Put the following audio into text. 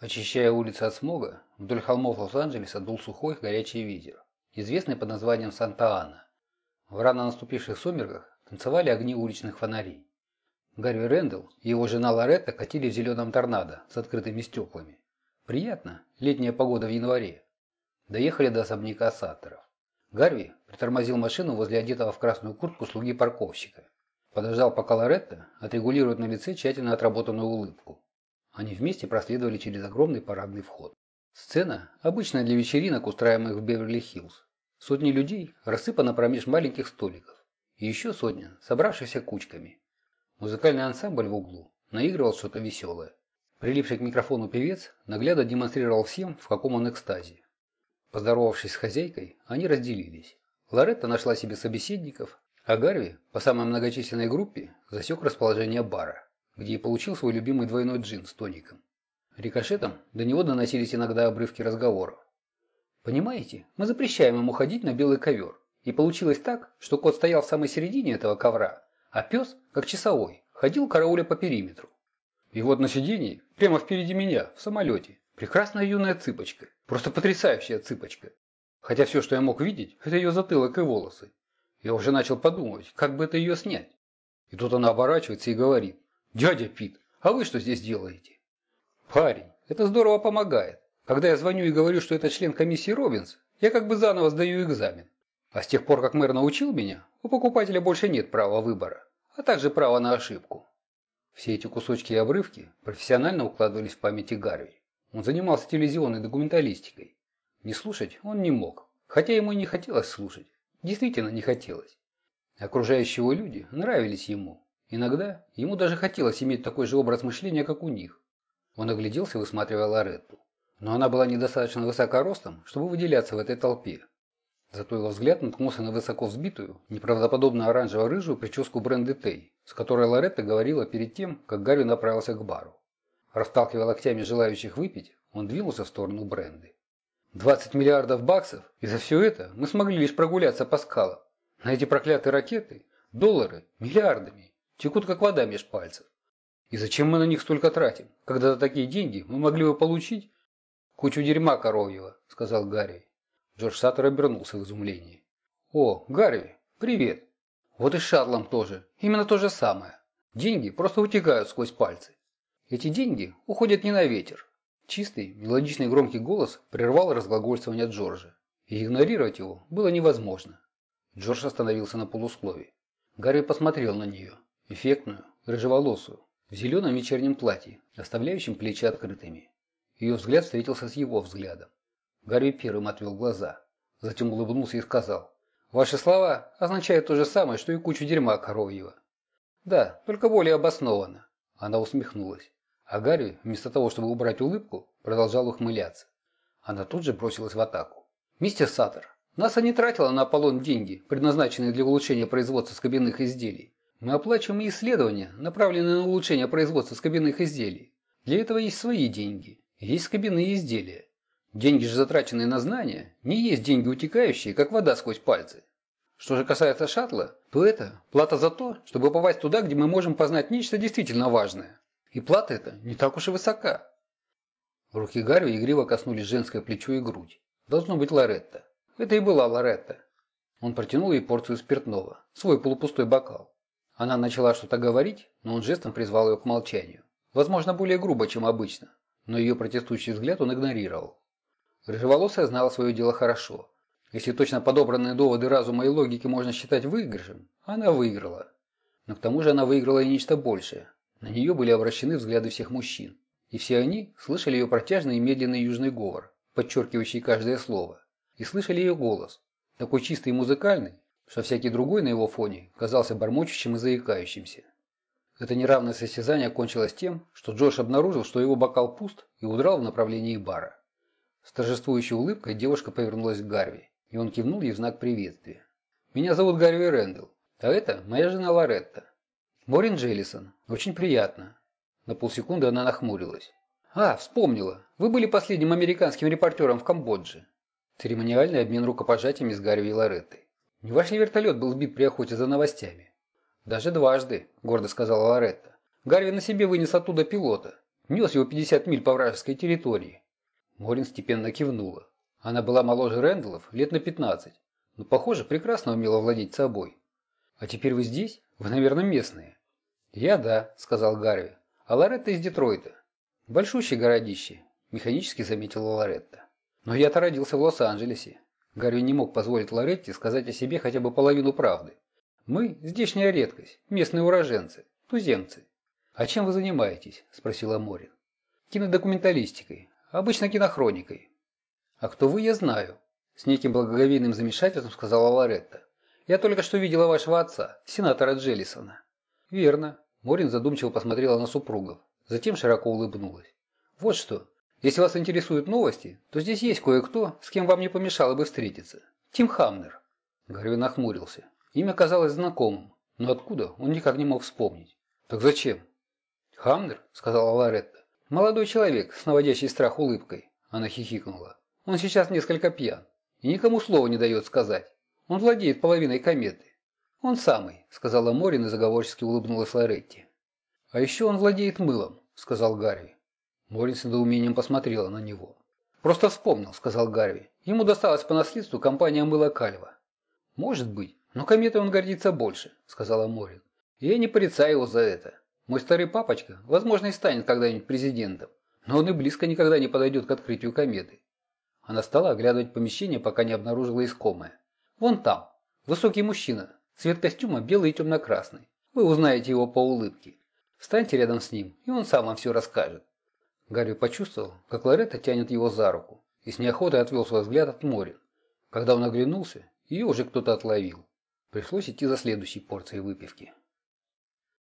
Очищая улицы от смога, вдоль холмов Лос-Анджелеса дул сухой горячий ветер, известный под названием Санта-Ана. В рано наступивших сумерках танцевали огни уличных фонарей. Гарри Рэндалл и его жена Лоретта катили в зеленом торнадо с открытыми стеклами. Приятно, летняя погода в январе. Доехали до особняка Саттеров. Гарви притормозил машину возле одетого в красную куртку слуги парковщика. Подождал, пока Лоретта отрегулирует на лице тщательно отработанную улыбку. Они вместе проследовали через огромный парадный вход. Сцена, обычная для вечеринок, устраиваемых в Беверли-Хиллз. Сотни людей рассыпаны промеж маленьких столиков. И еще сотня, собравшихся кучками. Музыкальный ансамбль в углу наигрывал что-то веселое. Прилипший к микрофону певец наглядно демонстрировал всем, в каком он экстазе. Поздоровавшись с хозяйкой, они разделились. Лоретта нашла себе собеседников, а Гарви, по самой многочисленной группе, засек расположение бара где и получил свой любимый двойной джин с тоником. Рикошетом до него доносились иногда обрывки разговоров. «Понимаете, мы запрещаем ему ходить на белый ковер. И получилось так, что кот стоял в самой середине этого ковра, а пес, как часовой, ходил карауля по периметру. И вот на сиденье, прямо впереди меня, в самолете, прекрасная юная цыпочка, просто потрясающая цыпочка. Хотя все, что я мог видеть, это ее затылок и волосы. Я уже начал подумывать, как бы это ее снять. И тут она оборачивается и говорит, «Дядя Пит, а вы что здесь делаете?» «Парень, это здорово помогает. Когда я звоню и говорю, что это член комиссии Робинс, я как бы заново сдаю экзамен. А с тех пор, как мэр научил меня, у покупателя больше нет права выбора, а также права на ошибку». Все эти кусочки и обрывки профессионально укладывались в памяти Гарви. Он занимался телевизионной документалистикой. Не слушать он не мог, хотя ему и не хотелось слушать. Действительно не хотелось. Окружающие его люди нравились ему, Иногда ему даже хотелось иметь такой же образ мышления, как у них. Он огляделся, высматривая Лоретту. Но она была недостаточно высока ростом, чтобы выделяться в этой толпе. Зато его взгляд наткнулся на высоко взбитую, неправдоподобно оранжево-рыжую прическу Бренды Тей, с которой Лоретта говорила перед тем, как Гарри направился к бару. Расталкивая локтями желающих выпить, он двинулся в сторону Бренды. «20 миллиардов баксов, и за все это мы смогли лишь прогуляться по скалам. На эти проклятые ракеты доллары миллиардами текут как вода меж пальцев. И зачем мы на них столько тратим, когда за такие деньги мы могли бы получить кучу дерьма коровьего, сказал Гарри. Джордж Саттер обернулся в изумлении. О, Гарри, привет. Вот и с шаттлом тоже. Именно то же самое. Деньги просто утекают сквозь пальцы. Эти деньги уходят не на ветер. Чистый, мелодичный громкий голос прервал разглагольствование Джорджа. И игнорировать его было невозможно. Джордж остановился на полуслове. Гарри посмотрел на нее. Эффектную, рыжеволосую, в зеленом вечернем платье, оставляющем плечи открытыми. Ее взгляд встретился с его взглядом. Гарри первым отвел глаза. Затем улыбнулся и сказал. «Ваши слова означают то же самое, что и кучу дерьма коровьего». «Да, только более обоснованно». Она усмехнулась. А Гарри, вместо того, чтобы убрать улыбку, продолжал ухмыляться. Она тут же бросилась в атаку. «Мистер Саттер, НАСА не тратила на Аполлон деньги, предназначенные для улучшения производства скобяных изделий. Мы оплачиваем исследования, направленные на улучшение производства скобяных изделий. Для этого есть свои деньги, есть скобяные изделия. Деньги же, затраченные на знания, не есть деньги утекающие, как вода сквозь пальцы. Что же касается шаттла, то это плата за то, чтобы попасть туда, где мы можем познать нечто действительно важное. И плата эта не так уж и высока. Руки Гарви игриво коснулись женское плечо и грудь. Должно быть Лоретта. Это и была Лоретта. Он протянул ей порцию спиртного, свой полупустой бокал. Она начала что-то говорить, но он жестом призвал ее к молчанию. Возможно, более грубо, чем обычно, но ее протестующий взгляд он игнорировал. Рыжеволосая знала свое дело хорошо. Если точно подобранные доводы разума и логики можно считать выигрышем, она выиграла. Но к тому же она выиграла и нечто большее. На нее были обращены взгляды всех мужчин. И все они слышали ее протяжный и медленный южный говор, подчеркивающий каждое слово. И слышали ее голос, такой чистый и музыкальный, что всякий другой на его фоне казался бормочущим и заикающимся. Это неравное состязание кончилось тем, что Джош обнаружил, что его бокал пуст и удрал в направлении бара. С торжествующей улыбкой девушка повернулась к Гарви, и он кивнул ей в знак приветствия. «Меня зовут Гарви Рэндалл, а это моя жена Лоретта. Морин Джеллисон. Очень приятно». На полсекунды она нахмурилась. «А, вспомнила. Вы были последним американским репортером в Камбодже». Церемониальный обмен рукопожатиями с Гарви и Лореттой. Не ваш ли вертолет был сбит при охоте за новостями? Даже дважды, гордо сказала Лоретта. Гарви на себе вынес оттуда пилота. Нес его 50 миль по вражеской территории. Морин степенно кивнула. Она была моложе Рэндаллов лет на 15, но, похоже, прекрасно умела владеть собой. «А теперь вы здесь? Вы, наверное, местные?» «Я да», — сказал Гарви. «А Лоретта из Детройта». «Большущее городище», — механически заметила Лоретта. «Но я-то родился в Лос-Анджелесе». Гарви не мог позволить Лоретте сказать о себе хотя бы половину правды. «Мы – здешняя редкость, местные уроженцы, туземцы». «А чем вы занимаетесь?» – спросила Морин. «Кинодокументалистикой, обычно кинохроникой». «А кто вы, я знаю», – с неким благоговейным замешательством сказала Лоретта. «Я только что видела вашего отца, сенатора Джеллисона». «Верно». Морин задумчиво посмотрела на супругов, затем широко улыбнулась. «Вот что. Если вас интересуют новости, то здесь есть кое-кто, с кем вам не помешало бы встретиться. Тим Хамнер». Гарви нахмурился. Имя казалось знакомым, но откуда, он никак не мог вспомнить. «Так зачем?» «Хамнер», — сказала Лоретта. «Молодой человек с наводящей страх улыбкой». Она хихикнула. «Он сейчас несколько пьян и никому слова не дает сказать. Он владеет половиной кометы». «Он самый», — сказала Морин и заговорчески улыбнулась Лоретти. «А еще он владеет мылом», — сказал Гарви. Морин с недоумением посмотрела на него. «Просто вспомнил», — сказал Гарви. «Ему досталась по наследству компания мыла Кальва». «Может быть, но кометой он гордится больше», — сказала Морин. «И я не порицаю его за это. Мой старый папочка, возможно, и станет когда-нибудь президентом, но он и близко никогда не подойдет к открытию кометы». Она стала оглядывать помещение, пока не обнаружила искомое. «Вон там. Высокий мужчина. Цвет костюма белый и темно-красный. Вы узнаете его по улыбке. Встаньте рядом с ним, и он сам вам все расскажет. Гарри почувствовал, как Лоретта тянет его за руку, и с неохотой отвел свой взгляд от моря. Когда он оглянулся, ее уже кто-то отловил. Пришлось идти за следующей порцией выпивки.